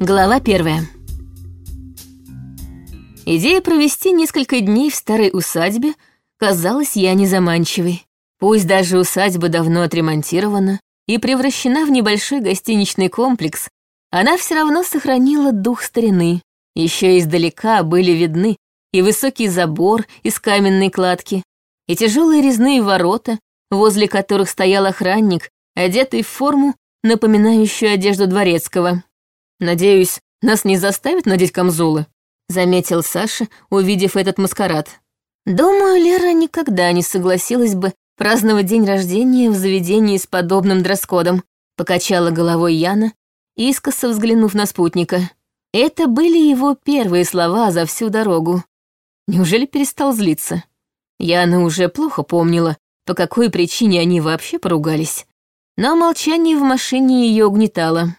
Глава первая. Идея провести несколько дней в старой усадьбе казалась я незаманчивой. Пусть даже усадьба давно отремонтирована и превращена в небольшой гостиничный комплекс, она все равно сохранила дух старины. Еще издалека были видны и высокий забор из каменной кладки, и тяжелые резные ворота, возле которых стоял охранник, одетый в форму, напоминающую одежду дворецкого. «Надеюсь, нас не заставят надеть камзолы?» — заметил Саша, увидев этот маскарад. «Думаю, Лера никогда не согласилась бы праздновать день рождения в заведении с подобным дресс-кодом», — покачала головой Яна, искоса взглянув на спутника. Это были его первые слова за всю дорогу. Неужели перестал злиться? Яна уже плохо помнила, по какой причине они вообще поругались. Но молчание в машине ее угнетало.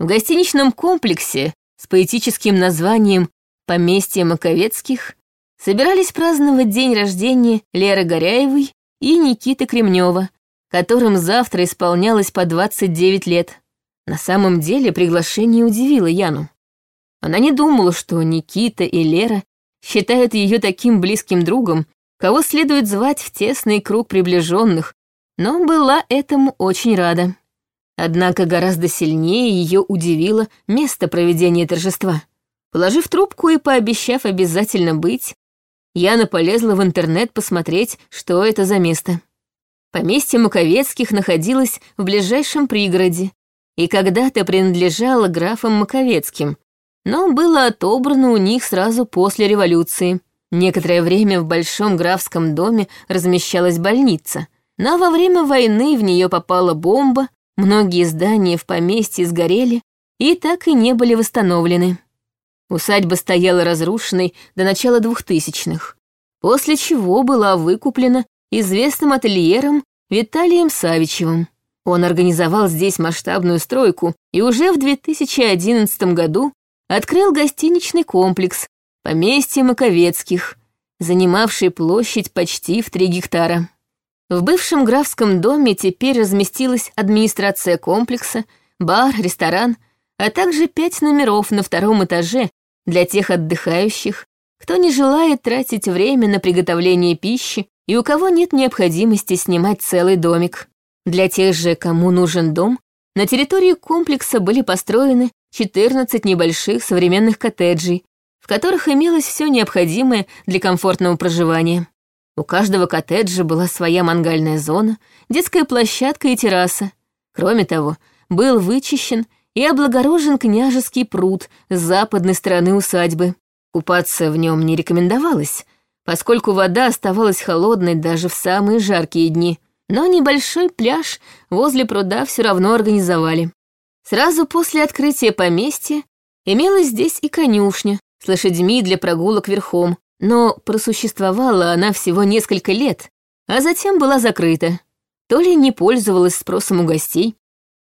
В гостиничном комплексе с поэтическим названием «Поместье Маковецких» собирались праздновать день рождения Леры Горяевой и Никиты Кремнева, которым завтра исполнялось по 29 лет. На самом деле приглашение удивило Яну. Она не думала, что Никита и Лера считают ее таким близким другом, кого следует звать в тесный круг приближенных, но была этому очень рада. Однако гораздо сильнее ее удивило место проведения торжества. Положив трубку и пообещав обязательно быть, Яна полезла в интернет посмотреть, что это за место. Поместье Маковецких находилось в ближайшем пригороде и когда-то принадлежало графам Маковецким, но было отобрано у них сразу после революции. Некоторое время в большом графском доме размещалась больница, но во время войны в нее попала бомба, многие здания в поместье сгорели и так и не были восстановлены. Усадьба стояла разрушенной до начала двухтысячных, после чего была выкуплена известным ательером Виталием Савичевым. Он организовал здесь масштабную стройку и уже в 2011 году открыл гостиничный комплекс «Поместье Маковецких», занимавший площадь почти в 3 гектара. В бывшем графском доме теперь разместилась администрация комплекса, бар, ресторан, а также пять номеров на втором этаже для тех отдыхающих, кто не желает тратить время на приготовление пищи и у кого нет необходимости снимать целый домик. Для тех же, кому нужен дом, на территории комплекса были построены 14 небольших современных коттеджей, в которых имелось все необходимое для комфортного проживания. У каждого коттеджа была своя мангальная зона, детская площадка и терраса. Кроме того, был вычищен и облагорожен княжеский пруд с западной стороны усадьбы. Купаться в нем не рекомендовалось, поскольку вода оставалась холодной даже в самые жаркие дни, но небольшой пляж возле пруда все равно организовали. Сразу после открытия поместья имелась здесь и конюшня с лошадьми для прогулок верхом, но просуществовала она всего несколько лет, а затем была закрыта. То ли не пользовалась спросом у гостей,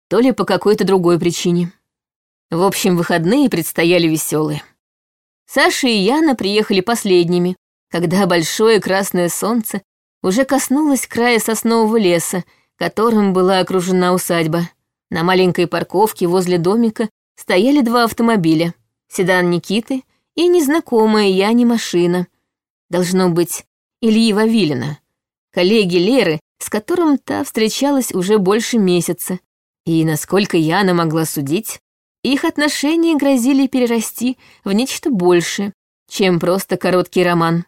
то ли по какой-то другой причине. В общем, выходные предстояли веселые. Саша и Яна приехали последними, когда большое красное солнце уже коснулось края соснового леса, которым была окружена усадьба. На маленькой парковке возле домика стояли два автомобиля. Седан Никиты и незнакомая Яне машина. Должно быть, Ильи Вавилина, коллеги Леры, с которым та встречалась уже больше месяца. И, насколько Яна могла судить, их отношения грозили перерасти в нечто большее, чем просто короткий роман.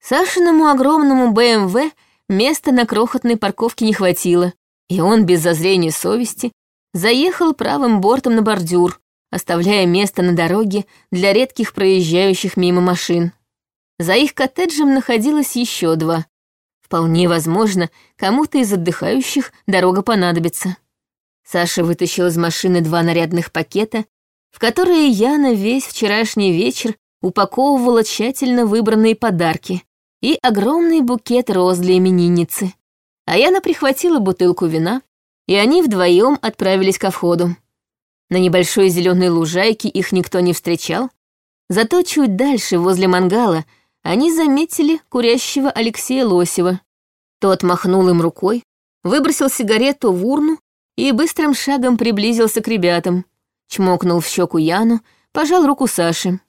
Сашиному огромному БМВ места на крохотной парковке не хватило, и он без зазрения совести заехал правым бортом на бордюр, оставляя место на дороге для редких проезжающих мимо машин. За их коттеджем находилось еще два. Вполне возможно, кому-то из отдыхающих дорога понадобится. Саша вытащил из машины два нарядных пакета, в которые Яна весь вчерашний вечер упаковывала тщательно выбранные подарки и огромный букет роз для именинницы. А Яна прихватила бутылку вина и они вдвоем отправились ко входу. На небольшой зеленой лужайке их никто не встречал, зато чуть дальше, возле мангала, они заметили курящего Алексея Лосева. Тот махнул им рукой, выбросил сигарету в урну и быстрым шагом приблизился к ребятам. чмокнул в щеку Яну, пожал руку Саши.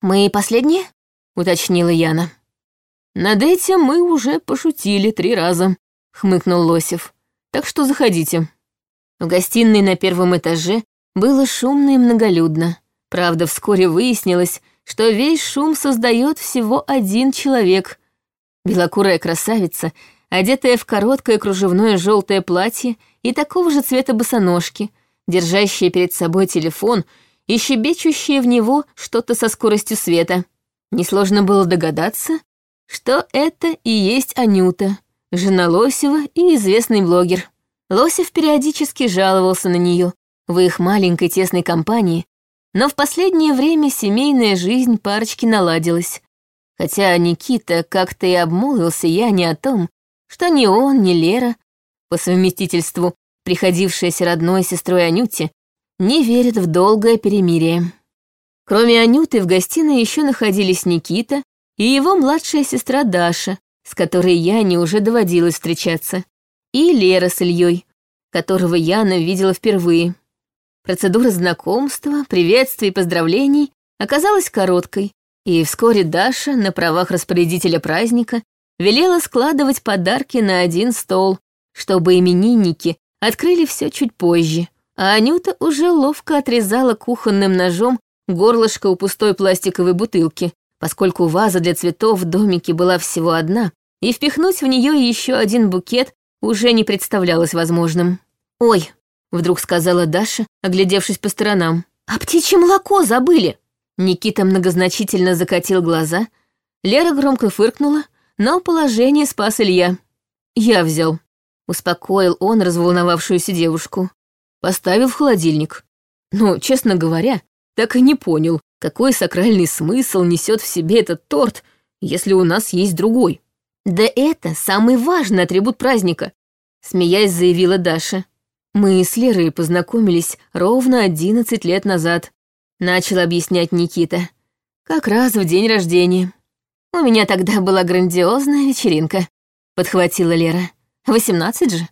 «Мы последние?» — уточнила Яна. «Над этим мы уже пошутили три раза», — хмыкнул Лосев. «Так что заходите». В гостиной на первом этаже было шумно и многолюдно. Правда, вскоре выяснилось, что весь шум создает всего один человек. Белокурая красавица, одетая в короткое кружевное желтое платье и такого же цвета босоножки, держащая перед собой телефон и щебечущая в него что-то со скоростью света. Несложно было догадаться, что это и есть Анюта, жена Лосева и известный блогер. Лосев периодически жаловался на нее в их маленькой тесной компании, но в последнее время семейная жизнь парочки наладилась, хотя Никита как-то и обмолвился я не о том, что ни он, ни Лера, по совместительству приходившаяся родной сестрой Анюте, не верят в долгое перемирие. Кроме Анюты в гостиной еще находились Никита и его младшая сестра Даша, с которой Яне уже доводилось встречаться, и Лера с Ильей, которого Яна видела впервые. Процедура знакомства, приветствий и поздравлений оказалась короткой, и вскоре Даша на правах распорядителя праздника велела складывать подарки на один стол, чтобы именинники открыли все чуть позже, а Анюта уже ловко отрезала кухонным ножом горлышко у пустой пластиковой бутылки, поскольку ваза для цветов в домике была всего одна, и впихнуть в нее еще один букет уже не представлялось возможным. «Ой», — вдруг сказала Даша, оглядевшись по сторонам, «а птичье молоко забыли!» Никита многозначительно закатил глаза, Лера громко фыркнула, но положение спас Илья. «Я взял», — успокоил он разволновавшуюся девушку. Поставил в холодильник. Но, честно говоря, так и не понял, какой сакральный смысл несет в себе этот торт, если у нас есть другой. «Да это самый важный атрибут праздника», — смеясь заявила Даша. «Мы с Лерой познакомились ровно одиннадцать лет назад», — начал объяснять Никита. «Как раз в день рождения». «У меня тогда была грандиозная вечеринка», — подхватила Лера. «Восемнадцать же.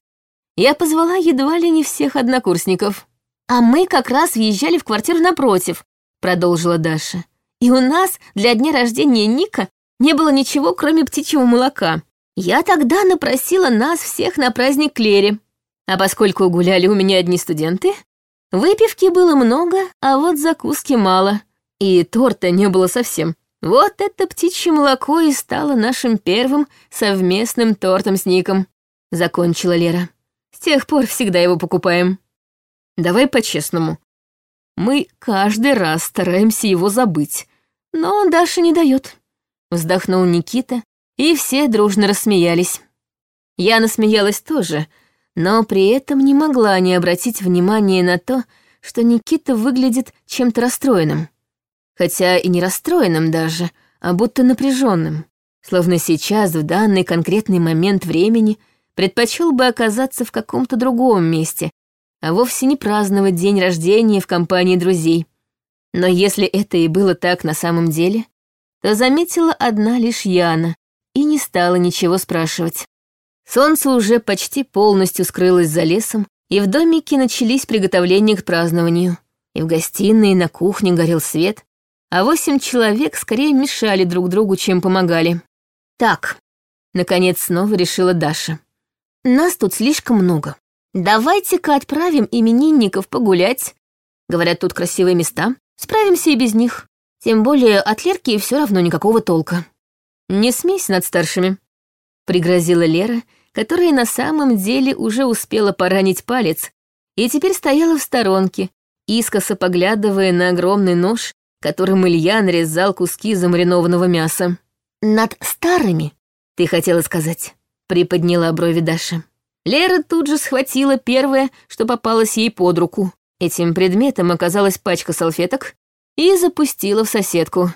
Я позвала едва ли не всех однокурсников. А мы как раз въезжали в квартиру напротив», — продолжила Даша. «И у нас для дня рождения Ника не было ничего, кроме птичьего молока. Я тогда напросила нас всех на праздник Клере. А поскольку гуляли у меня одни студенты, выпивки было много, а вот закуски мало. И торта не было совсем. Вот это птичье молоко и стало нашим первым совместным тортом с Ником. Закончила Лера. С тех пор всегда его покупаем. Давай по-честному. Мы каждый раз стараемся его забыть, но Даша не дает. Вздохнул Никита, и все дружно рассмеялись. Я насмеялась тоже, но при этом не могла не обратить внимания на то, что Никита выглядит чем-то расстроенным хотя и не расстроенным даже, а будто напряженным, словно сейчас, в данный конкретный момент времени, предпочел бы оказаться в каком-то другом месте, а вовсе не праздновать день рождения в компании друзей. Но если это и было так на самом деле, то заметила одна лишь Яна и не стала ничего спрашивать. Солнце уже почти полностью скрылось за лесом, и в домике начались приготовления к празднованию. И в гостиной, и на кухне горел свет, а восемь человек скорее мешали друг другу, чем помогали. «Так», — наконец снова решила Даша. «Нас тут слишком много. Давайте-ка отправим именинников погулять. Говорят, тут красивые места. Справимся и без них. Тем более от Лерки все равно никакого толка». «Не смейся над старшими», — пригрозила Лера, которая на самом деле уже успела поранить палец и теперь стояла в сторонке, искоса поглядывая на огромный нож, которым Илья нарезал куски замаринованного мяса. «Над старыми, ты хотела сказать», — приподняла брови Даша. Лера тут же схватила первое, что попалось ей под руку. Этим предметом оказалась пачка салфеток и запустила в соседку.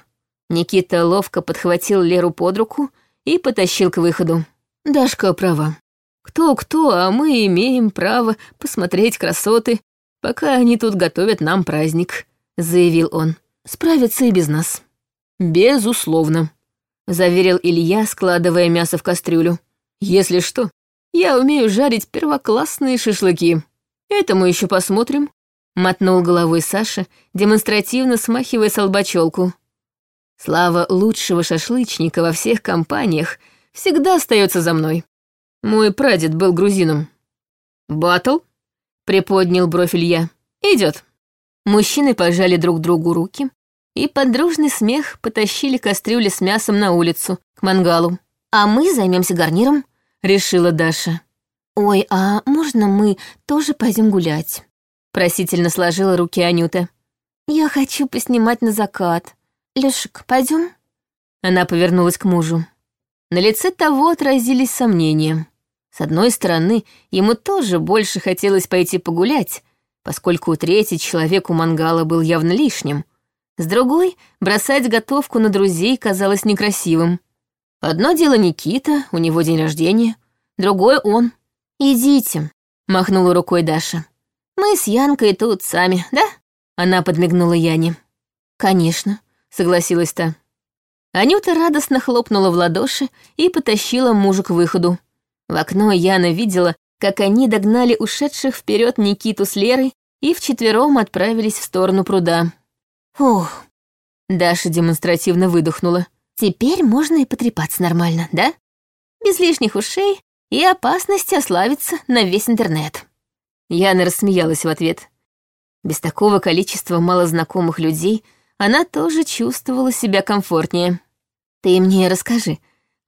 Никита ловко подхватил Леру под руку и потащил к выходу. Дашка права. Кто-кто, а мы имеем право посмотреть красоты, пока они тут готовят нам праздник», — заявил он справится и без нас». «Безусловно», — заверил Илья, складывая мясо в кастрюлю. «Если что, я умею жарить первоклассные шашлыки. Это мы еще посмотрим. мотнул головой Саша, демонстративно смахивая с лба челку. Слава лучшего шашлычника во всех компаниях всегда остается за мной. Мой прадед был грузином. «Батл?» — приподнял бровь Илья. Идет. Мужчины пожали друг другу руки и под дружный смех потащили кастрюли с мясом на улицу, к мангалу. «А мы займемся гарниром», — решила Даша. «Ой, а можно мы тоже пойдем гулять?» Просительно сложила руки Анюта. «Я хочу поснимать на закат. Лешик, пойдем?» Она повернулась к мужу. На лице того отразились сомнения. С одной стороны, ему тоже больше хотелось пойти погулять, поскольку третий человек у мангала был явно лишним. С другой, бросать готовку на друзей казалось некрасивым. Одно дело Никита, у него день рождения, другое он. «Идите», — махнула рукой Даша. «Мы с Янкой тут сами, да?» Она подмигнула Яне. «Конечно», — согласилась та. Анюта радостно хлопнула в ладоши и потащила мужа к выходу. В окно Яна видела, как они догнали ушедших вперед Никиту с Лерой и вчетвером отправились в сторону пруда. Фух. Даша демонстративно выдохнула. Теперь можно и потрепаться нормально, да? Без лишних ушей и опасности ославиться на весь интернет. Яна рассмеялась в ответ. Без такого количества малознакомых людей она тоже чувствовала себя комфортнее. «Ты мне расскажи,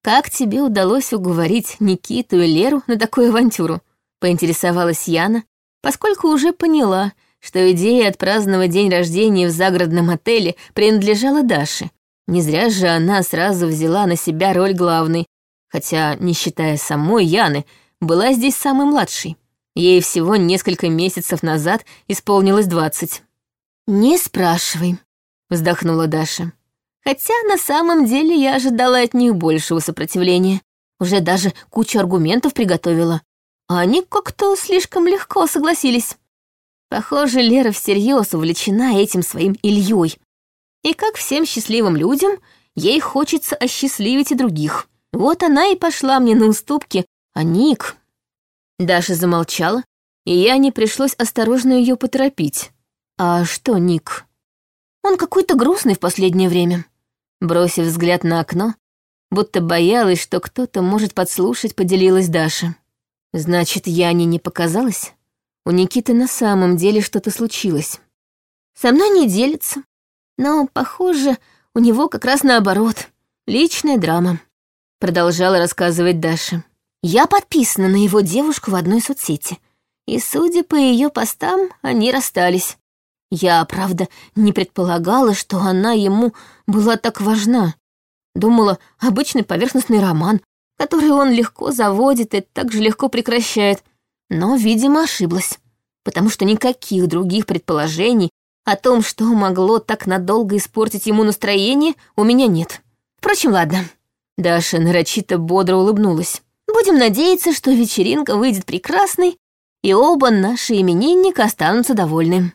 как тебе удалось уговорить Никиту и Леру на такую авантюру?» — поинтересовалась Яна, поскольку уже поняла, что идея отпраздновать день рождения в загородном отеле принадлежала Даше. Не зря же она сразу взяла на себя роль главной, хотя, не считая самой Яны, была здесь самой младшей. Ей всего несколько месяцев назад исполнилось двадцать. «Не спрашивай», — вздохнула Даша. Хотя на самом деле я ожидала от них большего сопротивления. Уже даже кучу аргументов приготовила. А они как-то слишком легко согласились. Похоже, Лера всерьез увлечена этим своим Ильей. И как всем счастливым людям, ей хочется осчастливить и других. Вот она и пошла мне на уступки, а Ник... Даша замолчала, и я не пришлось осторожно ее поторопить. А что Ник? Он какой-то грустный в последнее время. Бросив взгляд на окно, будто боялась, что кто-то может подслушать, поделилась Даша. Значит, Яне не показалось? У Никиты на самом деле что-то случилось. Со мной не делится, но, похоже, у него как раз наоборот. Личная драма. Продолжала рассказывать Даша. Я подписана на его девушку в одной соцсети. И, судя по ее постам, они расстались. Я, правда, не предполагала, что она ему была так важна. Думала, обычный поверхностный роман, который он легко заводит и так же легко прекращает. Но, видимо, ошиблась, потому что никаких других предположений о том, что могло так надолго испортить ему настроение, у меня нет. Впрочем, ладно. Даша нарочито бодро улыбнулась. Будем надеяться, что вечеринка выйдет прекрасной, и оба наши именинника останутся довольны.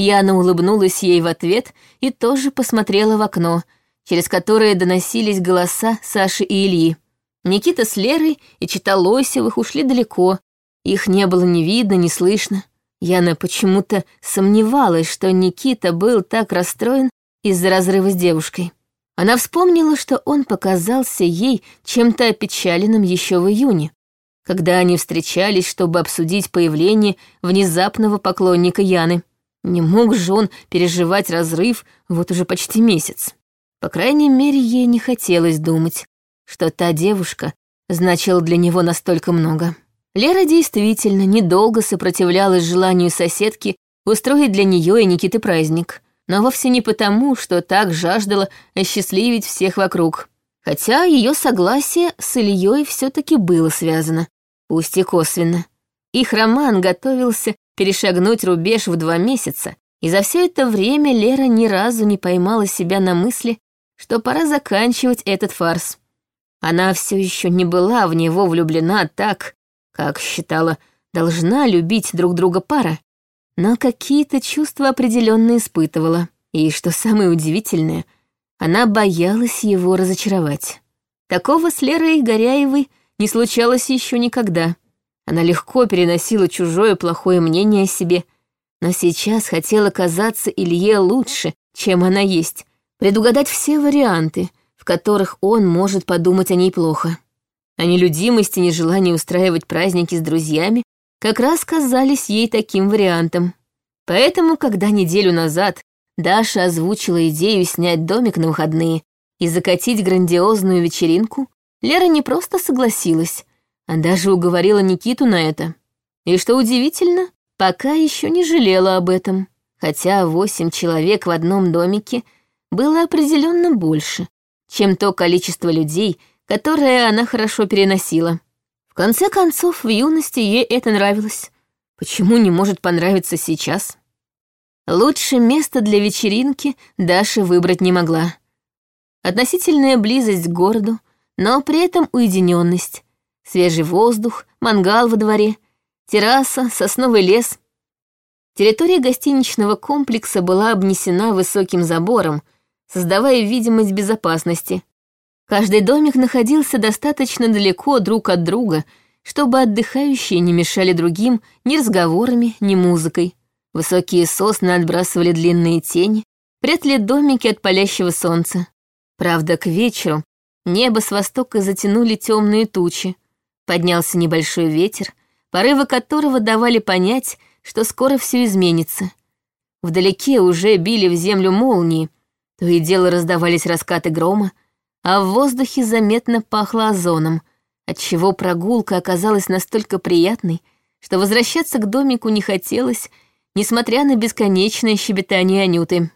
Яна улыбнулась ей в ответ и тоже посмотрела в окно, через которое доносились голоса Саши и Ильи. Никита с Лерой и Чита Лосевых ушли далеко. Их не было ни видно, ни слышно. Яна почему-то сомневалась, что Никита был так расстроен из-за разрыва с девушкой. Она вспомнила, что он показался ей чем-то опечаленным еще в июне, когда они встречались, чтобы обсудить появление внезапного поклонника Яны. Не мог же он переживать разрыв вот уже почти месяц. По крайней мере, ей не хотелось думать, что та девушка значила для него настолько много. Лера действительно недолго сопротивлялась желанию соседки устроить для нее и Никиты праздник, но вовсе не потому, что так жаждала осчастливить всех вокруг. Хотя ее согласие с Ильей все-таки было связано, пусть и косвенно. Их роман готовился перешагнуть рубеж в два месяца, и за все это время Лера ни разу не поймала себя на мысли, что пора заканчивать этот фарс. Она все еще не была в него влюблена так, как считала, должна любить друг друга пара, но какие-то чувства определенно испытывала. И, что самое удивительное, она боялась его разочаровать. Такого с Лерой Горяевой не случалось еще никогда — она легко переносила чужое плохое мнение о себе, Но сейчас хотела казаться Илье лучше, чем она есть, предугадать все варианты, в которых он может подумать о ней плохо. А нелюдимость и нежелание устраивать праздники с друзьями как раз казались ей таким вариантом. Поэтому, когда неделю назад Даша озвучила идею снять домик на выходные и закатить грандиозную вечеринку, Лера не просто согласилась, а даже уговорила Никиту на это. И что удивительно, пока еще не жалела об этом, хотя восемь человек в одном домике было определенно больше, чем то количество людей, которое она хорошо переносила. В конце концов, в юности ей это нравилось. Почему не может понравиться сейчас? Лучше место для вечеринки Даша выбрать не могла. Относительная близость к городу, но при этом уединенность, свежий воздух, мангал во дворе, терраса, сосновый лес. Территория гостиничного комплекса была обнесена высоким забором, создавая видимость безопасности. Каждый домик находился достаточно далеко друг от друга, чтобы отдыхающие не мешали другим ни разговорами, ни музыкой. Высокие сосны отбрасывали длинные тени, прятали домики от палящего солнца. Правда, к вечеру небо с востока затянули темные тучи. Поднялся небольшой ветер, порывы которого давали понять, что скоро все изменится. Вдалеке уже били в землю молнии, то и дело раздавались раскаты грома, а в воздухе заметно пахло озоном, отчего прогулка оказалась настолько приятной, что возвращаться к домику не хотелось, несмотря на бесконечное щебетание Анюты.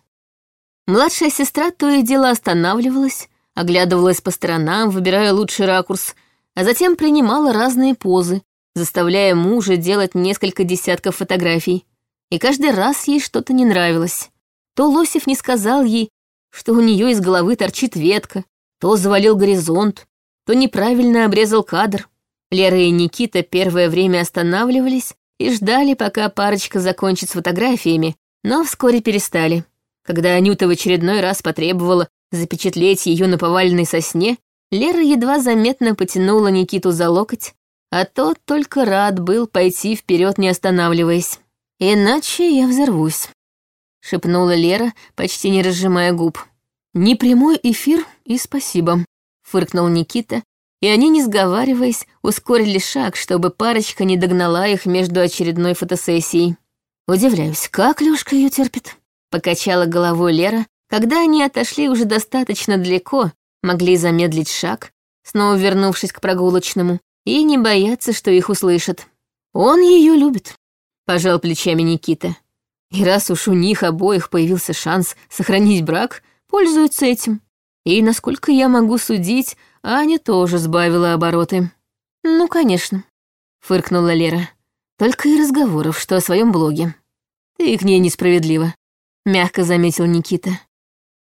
Младшая сестра то и дело останавливалась, оглядывалась по сторонам, выбирая лучший ракурс, а затем принимала разные позы, заставляя мужа делать несколько десятков фотографий. И каждый раз ей что-то не нравилось. То Лосев не сказал ей, что у нее из головы торчит ветка, то завалил горизонт, то неправильно обрезал кадр. Лера и Никита первое время останавливались и ждали, пока парочка закончит с фотографиями, но вскоре перестали. Когда Анюта в очередной раз потребовала запечатлеть ее на поваленной сосне, Лера едва заметно потянула Никиту за локоть, а тот только рад был пойти вперед, не останавливаясь. «Иначе я взорвусь», — шепнула Лера, почти не разжимая губ. «Не прямой эфир и спасибо», — фыркнул Никита, и они, не сговариваясь, ускорили шаг, чтобы парочка не догнала их между очередной фотосессией. «Удивляюсь, как Лёшка ее терпит?» Покачала головой Лера, когда они отошли уже достаточно далеко, могли замедлить шаг, снова вернувшись к прогулочному, и не бояться, что их услышат. «Он ее любит», — пожал плечами Никита. «И раз уж у них обоих появился шанс сохранить брак, пользуются этим. И, насколько я могу судить, Аня тоже сбавила обороты». «Ну, конечно», — фыркнула Лера. «Только и разговоров, что о своем блоге. Ты к ней несправедлива мягко заметил Никита.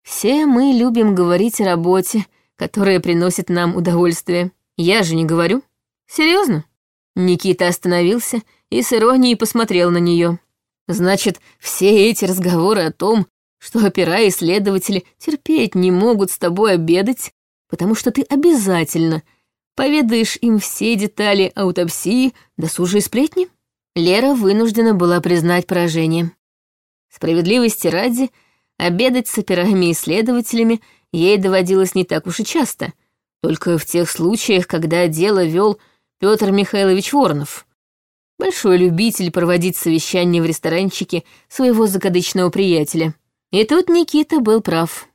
Все мы любим говорить о работе, которая приносит нам удовольствие. Я же не говорю. Серьезно? Никита остановился и с иронией посмотрел на нее. Значит, все эти разговоры о том, что опера и следователи терпеть не могут с тобой обедать, потому что ты обязательно поведаешь им все детали аутопсии, досужие сплетни? Лера вынуждена была признать поражение. Справедливости ради, обедать с операми и следователями ей доводилось не так уж и часто, только в тех случаях, когда дело вел Петр Михайлович Воронов, большой любитель проводить совещания в ресторанчике своего закадычного приятеля. И тут Никита был прав.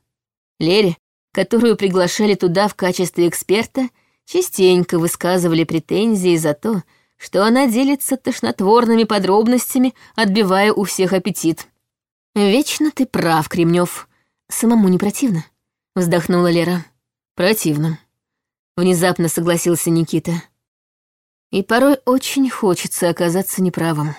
Лере, которую приглашали туда в качестве эксперта, частенько высказывали претензии за то, что она делится тошнотворными подробностями, отбивая у всех аппетит. «Вечно ты прав, Кремнев. Самому не противно?» — вздохнула Лера. «Противно», — внезапно согласился Никита. «И порой очень хочется оказаться неправым».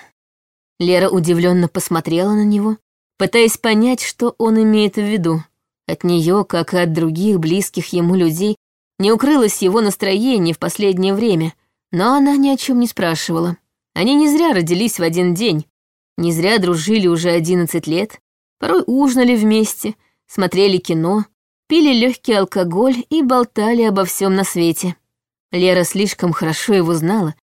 Лера удивленно посмотрела на него, пытаясь понять, что он имеет в виду. От нее, как и от других близких ему людей, не укрылось его настроение в последнее время, но она ни о чем не спрашивала. Они не зря родились в один день, не зря дружили уже одиннадцать лет, порой ужинали вместе, смотрели кино, пили легкий алкоголь и болтали обо всем на свете. Лера слишком хорошо его знала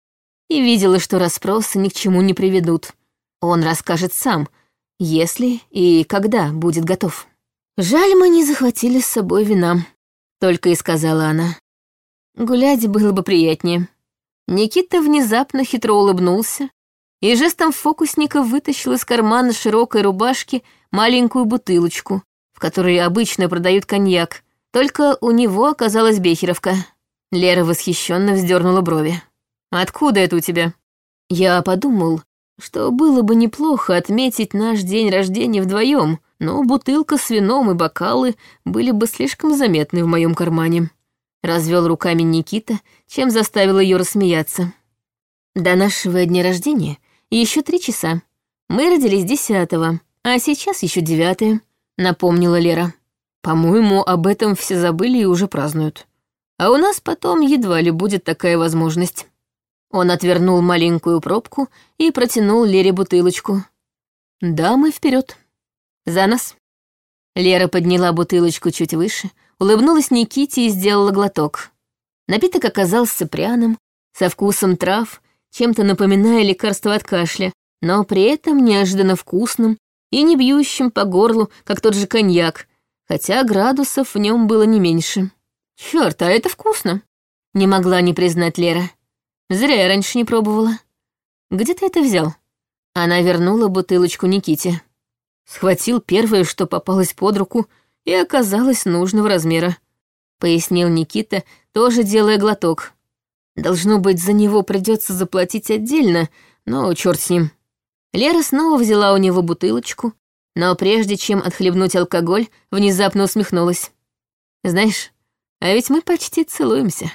и видела, что расспросы ни к чему не приведут. Он расскажет сам — Если и когда будет готов. Жаль, мы не захватили с собой вина, только и сказала она. Гулять было бы приятнее. Никита внезапно хитро улыбнулся и жестом фокусника вытащил из кармана широкой рубашки маленькую бутылочку, в которой обычно продают коньяк, только у него оказалась бехеровка. Лера восхищенно вздернула брови. «Откуда это у тебя?» Я подумал, что было бы неплохо отметить наш день рождения вдвоем, но бутылка с вином и бокалы были бы слишком заметны в моем кармане. Развел руками Никита, чем заставил ее рассмеяться. До нашего дня рождения еще три часа. Мы родились десятого, а сейчас еще девятое, напомнила Лера. По-моему, об этом все забыли и уже празднуют. А у нас потом едва ли будет такая возможность. Он отвернул маленькую пробку и протянул Лере бутылочку. «Дамы, вперед. За нас!» Лера подняла бутылочку чуть выше, улыбнулась Никите и сделала глоток. Напиток оказался пряным, со вкусом трав чем-то напоминая лекарство от кашля, но при этом неожиданно вкусным и не бьющим по горлу, как тот же коньяк, хотя градусов в нем было не меньше. Черт, а это вкусно! Не могла не признать Лера. Зря я раньше не пробовала. Где ты это взял? Она вернула бутылочку Никите. Схватил первое, что попалось под руку, и оказалось нужного размера. Пояснил Никита, тоже делая глоток. Должно быть, за него придется заплатить отдельно, но черт с ним. Лера снова взяла у него бутылочку, но прежде чем отхлебнуть алкоголь, внезапно усмехнулась. «Знаешь, а ведь мы почти целуемся».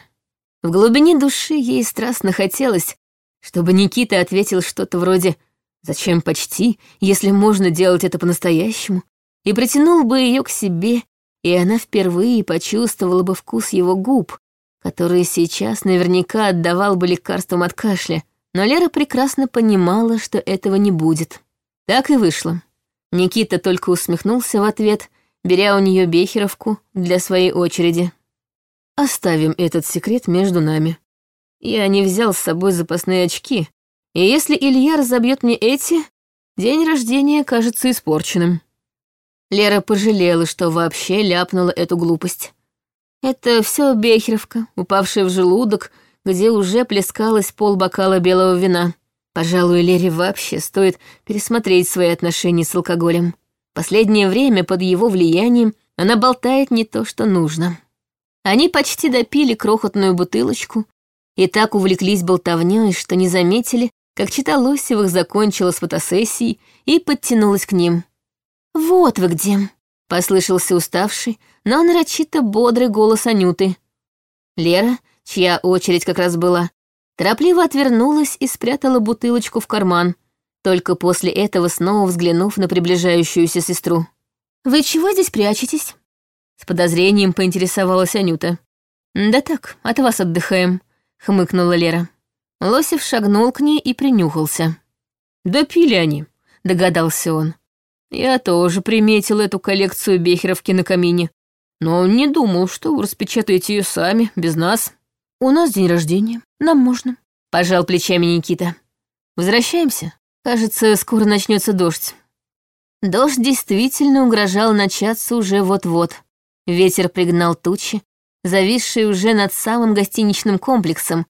В глубине души ей страстно хотелось, чтобы Никита ответил что-то вроде «Зачем почти, если можно делать это по-настоящему?» и притянул бы ее к себе, и она впервые почувствовала бы вкус его губ, который сейчас наверняка отдавал бы лекарством от кашля, но Лера прекрасно понимала, что этого не будет. Так и вышло. Никита только усмехнулся в ответ, беря у нее бехеровку для своей очереди. «Оставим этот секрет между нами. Я не взял с собой запасные очки, и если Илья разобьет мне эти, день рождения кажется испорченным». Лера пожалела, что вообще ляпнула эту глупость. Это все Бехеровка, упавшая в желудок, где уже плескалась пол бокала белого вина. Пожалуй, Лере вообще стоит пересмотреть свои отношения с алкоголем. Последнее время под его влиянием она болтает не то, что нужно. Они почти допили крохотную бутылочку и так увлеклись болтовнёй, что не заметили, как чита Лосевых закончила с фотосессией и подтянулась к ним. «Вот вы где!» — послышался уставший, но нарочито бодрый голос Анюты. Лера, чья очередь как раз была, торопливо отвернулась и спрятала бутылочку в карман, только после этого снова взглянув на приближающуюся сестру. «Вы чего здесь прячетесь?» С подозрением поинтересовалась Анюта. «Да так, от вас отдыхаем», — хмыкнула Лера. Лосев шагнул к ней и принюхался. «Да пили они», — догадался он. «Я тоже приметил эту коллекцию бехеровки на камине но не думал, что вы распечатаете ее сами, без нас. У нас день рождения, нам можно. Пожал плечами Никита. Возвращаемся. Кажется, скоро начнется дождь. Дождь действительно угрожал начаться уже вот-вот. Ветер пригнал тучи, зависшие уже над самым гостиничным комплексом,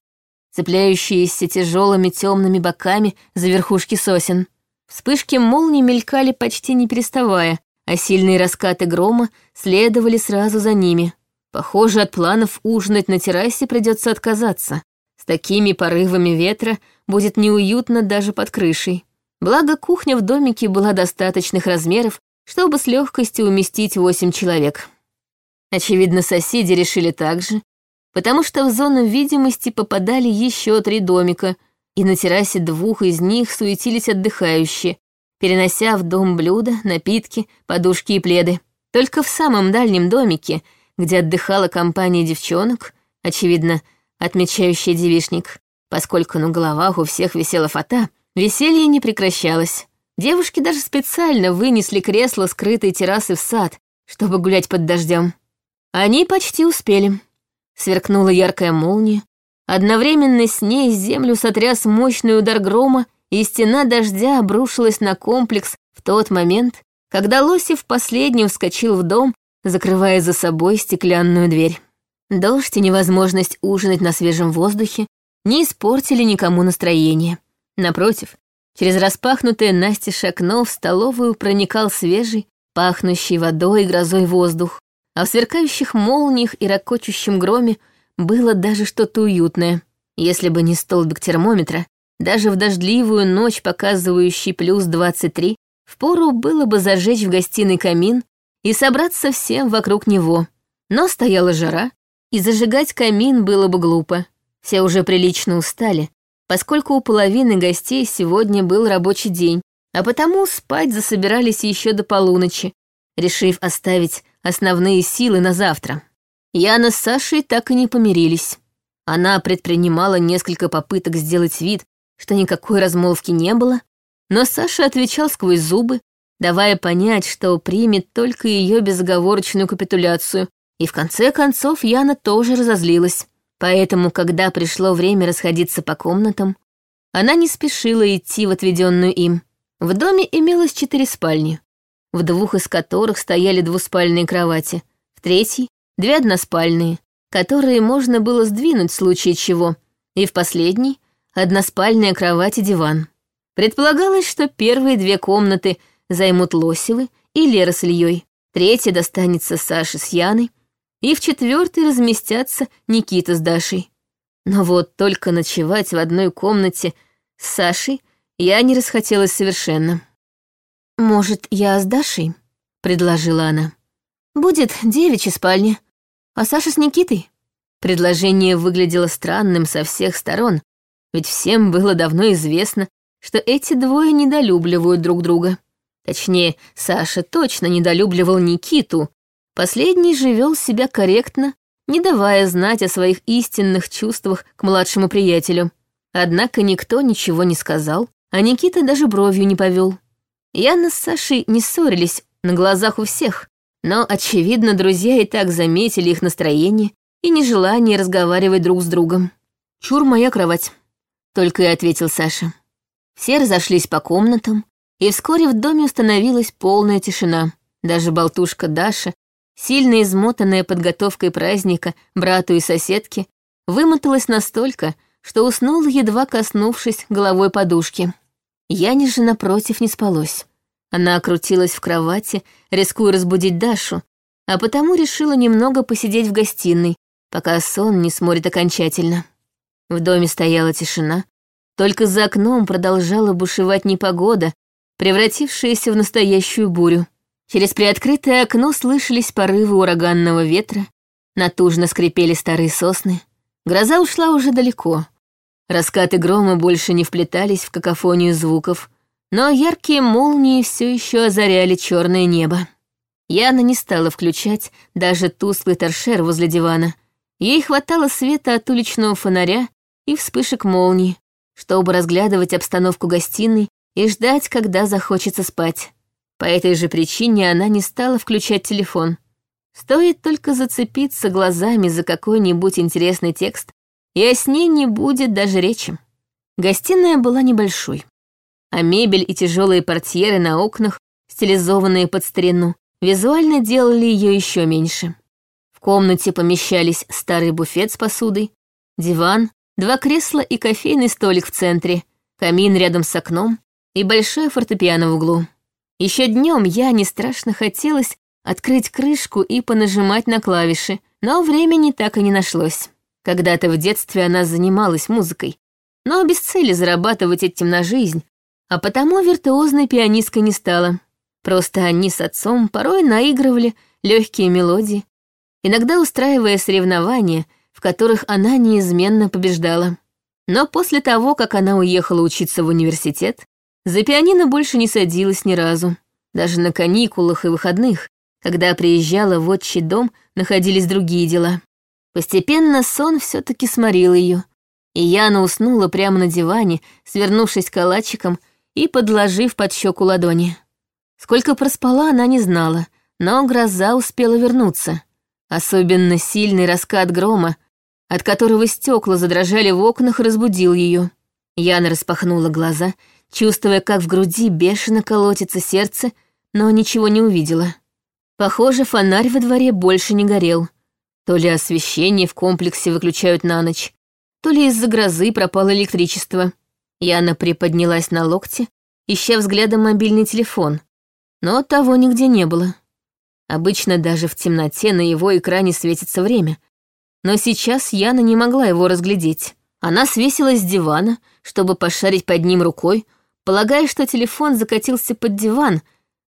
цепляющиеся тяжелыми темными боками за верхушки сосен. Вспышки молний мелькали почти не переставая, а сильные раскаты грома следовали сразу за ними. Похоже, от планов ужинать на террасе придется отказаться. С такими порывами ветра будет неуютно даже под крышей. Благо, кухня в домике была достаточных размеров, чтобы с легкостью уместить восемь человек. Очевидно, соседи решили так же, потому что в зону видимости попадали еще три домика, и на террасе двух из них суетились отдыхающие, перенося в дом блюда, напитки, подушки и пледы. Только в самом дальнем домике, где отдыхала компания девчонок, очевидно, отмечающая девишник, поскольку на головах у всех висела фата, веселье не прекращалось. Девушки даже специально вынесли кресло скрытой террасы в сад, чтобы гулять под дождем. Они почти успели. Сверкнула яркая молния. Одновременно с ней землю сотряс мощный удар грома, и стена дождя обрушилась на комплекс В тот момент, когда Лосев последним вскочил в дом, закрывая за собой стеклянную дверь. Дождь и невозможность ужинать на свежем воздухе не испортили никому настроение. Напротив, через распахнутое настежь окно в столовую проникал свежий, пахнущий водой и грозой воздух, а в сверкающих молниях и ракочущем громе было даже что-то уютное. Если бы не столбик термометра, даже в дождливую ночь, показывающий плюс 23, впору было бы зажечь в гостиной камин и собраться всем вокруг него. Но стояла жара, и зажигать камин было бы глупо. Все уже прилично устали, поскольку у половины гостей сегодня был рабочий день, а потому спать засобирались еще до полуночи, решив оставить основные силы на завтра. Яна с Сашей так и не помирились. Она предпринимала несколько попыток сделать вид, что никакой размолвки не было, но Саша отвечал сквозь зубы, давая понять, что примет только ее безоговорочную капитуляцию, и в конце концов Яна тоже разозлилась. Поэтому, когда пришло время расходиться по комнатам, она не спешила идти в отведенную им. В доме имелось четыре спальни, в двух из которых стояли двуспальные кровати, в третьей — две односпальные, которые можно было сдвинуть в случае чего, и в последней — односпальная кровать и диван. Предполагалось, что первые две комнаты займут Лосевы и Лера с Ильей, третья достанется Саше с Яной, и в четвертой разместятся Никита с Дашей. Но вот только ночевать в одной комнате с Сашей я не расхотелось совершенно. «Может, я с Дашей?» — предложила она. «Будет девичья спальня, а Саша с Никитой?» Предложение выглядело странным со всех сторон, ведь всем было давно известно, что эти двое недолюбливают друг друга. Точнее, Саша точно недолюбливал Никиту, Последний же вел себя корректно, не давая знать о своих истинных чувствах к младшему приятелю. Однако никто ничего не сказал, а Никита даже бровью не повел. Яна с Сашей не ссорились на глазах у всех, но, очевидно, друзья и так заметили их настроение и нежелание разговаривать друг с другом. «Чур моя кровать», — только и ответил Саша. Все разошлись по комнатам, и вскоре в доме установилась полная тишина. Даже болтушка Даша сильно измотанная подготовкой праздника брату и соседке, вымоталась настолько, что уснула, едва коснувшись головой подушки. Яне же, напротив, не спалось. Она окрутилась в кровати, рискуя разбудить Дашу, а потому решила немного посидеть в гостиной, пока сон не сморит окончательно. В доме стояла тишина, только за окном продолжала бушевать непогода, превратившаяся в настоящую бурю. Через приоткрытое окно слышались порывы ураганного ветра, натужно скрипели старые сосны. Гроза ушла уже далеко. Раскаты грома больше не вплетались в какофонию звуков, но яркие молнии все еще озаряли черное небо. Яна не стала включать даже тусклый торшер возле дивана. Ей хватало света от уличного фонаря и вспышек молний, чтобы разглядывать обстановку гостиной и ждать, когда захочется спать. По этой же причине она не стала включать телефон. Стоит только зацепиться глазами за какой-нибудь интересный текст, и о сне не будет даже речи. Гостиная была небольшой, а мебель и тяжелые портьеры на окнах, стилизованные под старину, визуально делали ее еще меньше. В комнате помещались старый буфет с посудой, диван, два кресла и кофейный столик в центре, камин рядом с окном и большое фортепиано в углу. Еще днем я не страшно хотелось открыть крышку и понажимать на клавиши, но времени так и не нашлось. Когда-то в детстве она занималась музыкой, но без цели зарабатывать этим на жизнь, а потому виртуозной пианисткой не стала. Просто они с отцом порой наигрывали легкие мелодии, иногда устраивая соревнования, в которых она неизменно побеждала. Но после того, как она уехала учиться в университет, за пианино больше не садилась ни разу. Даже на каникулах и выходных, когда приезжала в отчий дом, находились другие дела. Постепенно сон все таки сморил ее, и Яна уснула прямо на диване, свернувшись калачиком и подложив под щеку ладони. Сколько проспала, она не знала, но гроза успела вернуться. Особенно сильный раскат грома, от которого стекла задрожали в окнах, разбудил ее. Яна распахнула глаза чувствуя, как в груди бешено колотится сердце, но ничего не увидела. Похоже, фонарь во дворе больше не горел. То ли освещение в комплексе выключают на ночь, то ли из-за грозы пропало электричество. Яна приподнялась на локте, ища взглядом мобильный телефон, но того нигде не было. Обычно даже в темноте на его экране светится время, но сейчас Яна не могла его разглядеть. Она свесилась с дивана, чтобы пошарить под ним рукой, полагая, что телефон закатился под диван,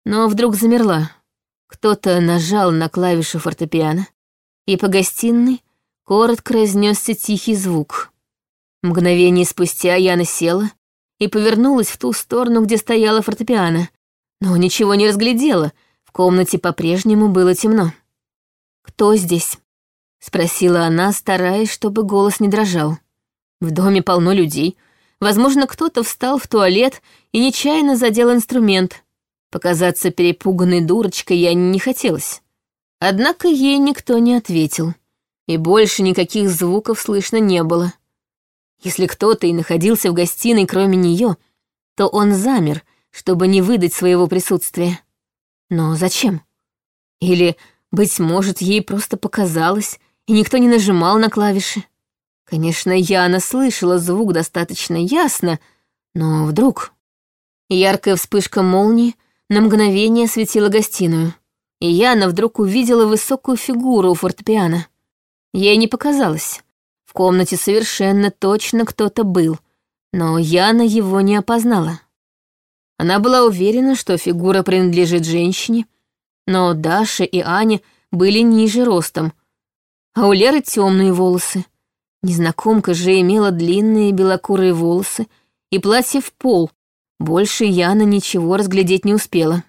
но вдруг замерла. Кто-то нажал на клавишу фортепиано, и по гостиной коротко разнесся тихий звук. Мгновение спустя Яна села и повернулась в ту сторону, где стояла фортепиано, но ничего не разглядела, в комнате по-прежнему было темно. «Кто здесь?» — спросила она, стараясь, чтобы голос не дрожал. В доме полно людей. Возможно, кто-то встал в туалет и нечаянно задел инструмент. Показаться перепуганной дурочкой я не хотелось. Однако ей никто не ответил, и больше никаких звуков слышно не было. Если кто-то и находился в гостиной, кроме нее, то он замер, чтобы не выдать своего присутствия. Но зачем? Или, быть может, ей просто показалось, и никто не нажимал на клавиши. Конечно, Яна слышала звук достаточно ясно, но вдруг... Яркая вспышка молнии на мгновение осветила гостиную, и Яна вдруг увидела высокую фигуру у фортепиано. Ей не показалось. В комнате совершенно точно кто-то был, но Яна его не опознала. Она была уверена, что фигура принадлежит женщине, но Даша и Аня были ниже ростом, а у Леры темные волосы, Незнакомка же имела длинные белокурые волосы и платье в пол. Больше Яна ничего разглядеть не успела.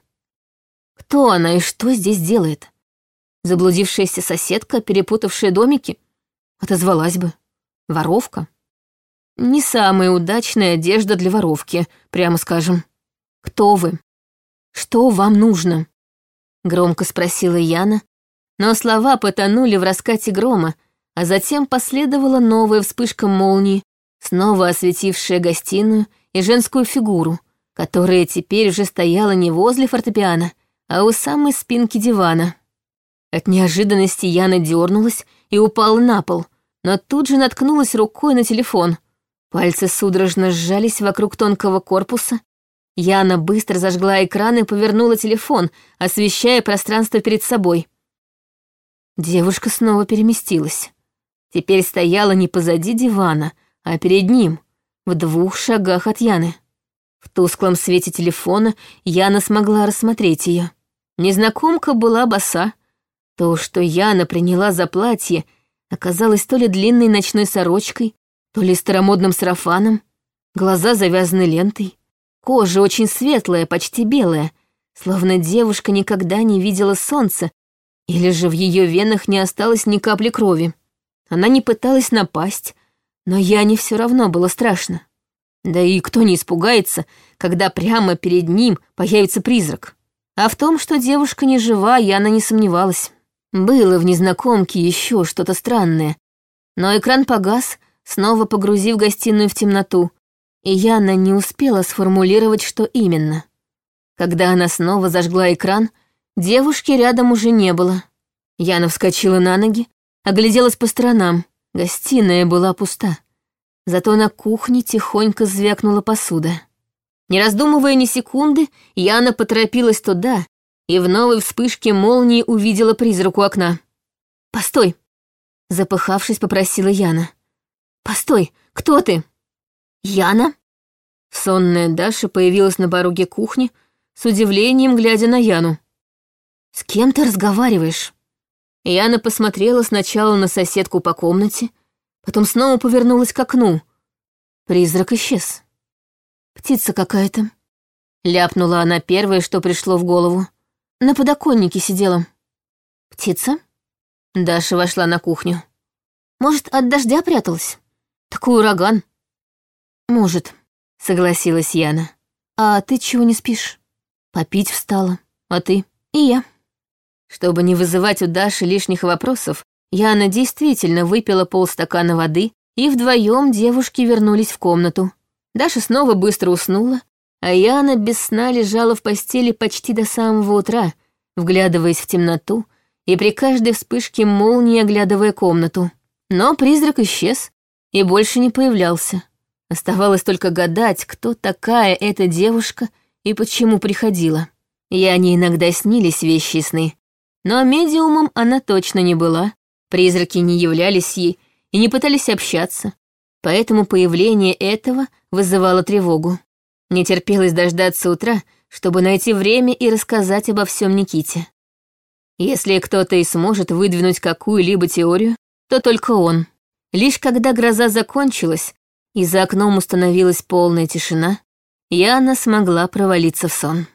Кто она и что здесь делает? Заблудившаяся соседка, перепутавшая домики? Отозвалась бы. Воровка? Не самая удачная одежда для воровки, прямо скажем. Кто вы? Что вам нужно? Громко спросила Яна, но слова потонули в раскате грома, а затем последовала новая вспышка молнии, снова осветившая гостиную и женскую фигуру, которая теперь уже стояла не возле фортепиано, а у самой спинки дивана. От неожиданности Яна дернулась и упала на пол, но тут же наткнулась рукой на телефон. Пальцы судорожно сжались вокруг тонкого корпуса. Яна быстро зажгла экран и повернула телефон, освещая пространство перед собой. Девушка снова переместилась теперь стояла не позади дивана, а перед ним, в двух шагах от Яны. В тусклом свете телефона Яна смогла рассмотреть ее. Незнакомка была боса. То, что Яна приняла за платье, оказалось то ли длинной ночной сорочкой, то ли старомодным сарафаном. Глаза завязаны лентой. Кожа очень светлая, почти белая, словно девушка никогда не видела солнца, или же в ее венах не осталось ни капли крови. Она не пыталась напасть, но Яне все равно было страшно. Да и кто не испугается, когда прямо перед ним появится призрак? А в том, что девушка не жива, Яна не сомневалась. Было в незнакомке еще что-то странное. Но экран погас, снова погрузив гостиную в темноту, и Яна не успела сформулировать, что именно. Когда она снова зажгла экран, девушки рядом уже не было. Яна вскочила на ноги, Огляделась по сторонам. Гостиная была пуста. Зато на кухне тихонько звякнула посуда. Не раздумывая ни секунды, Яна поторопилась туда и в новой вспышке молнии увидела призрак у окна. «Постой!» Запыхавшись, попросила Яна. «Постой! Кто ты?» «Яна?» Сонная Даша появилась на пороге кухни, с удивлением глядя на Яну. «С кем ты разговариваешь?» Яна посмотрела сначала на соседку по комнате, потом снова повернулась к окну. Призрак исчез. «Птица какая-то», — ляпнула она первое, что пришло в голову. На подоконнике сидела. «Птица?» Даша вошла на кухню. «Может, от дождя пряталась? Такой ураган». «Может», — согласилась Яна. «А ты чего не спишь?» «Попить встала. А ты?» «И я». Чтобы не вызывать у Даши лишних вопросов, Яна действительно выпила полстакана воды, и вдвоем девушки вернулись в комнату. Даша снова быстро уснула, а Яна без сна лежала в постели почти до самого утра, вглядываясь в темноту и при каждой вспышке молнии оглядывая комнату. Но призрак исчез и больше не появлялся. Оставалось только гадать, кто такая эта девушка и почему приходила. Яне иногда снились вещи сны, но медиумом она точно не была, призраки не являлись ей и не пытались общаться, поэтому появление этого вызывало тревогу. Не терпелось дождаться утра, чтобы найти время и рассказать обо всем Никите. Если кто-то и сможет выдвинуть какую-либо теорию, то только он. Лишь когда гроза закончилась и за окном установилась полная тишина, Яна смогла провалиться в сон.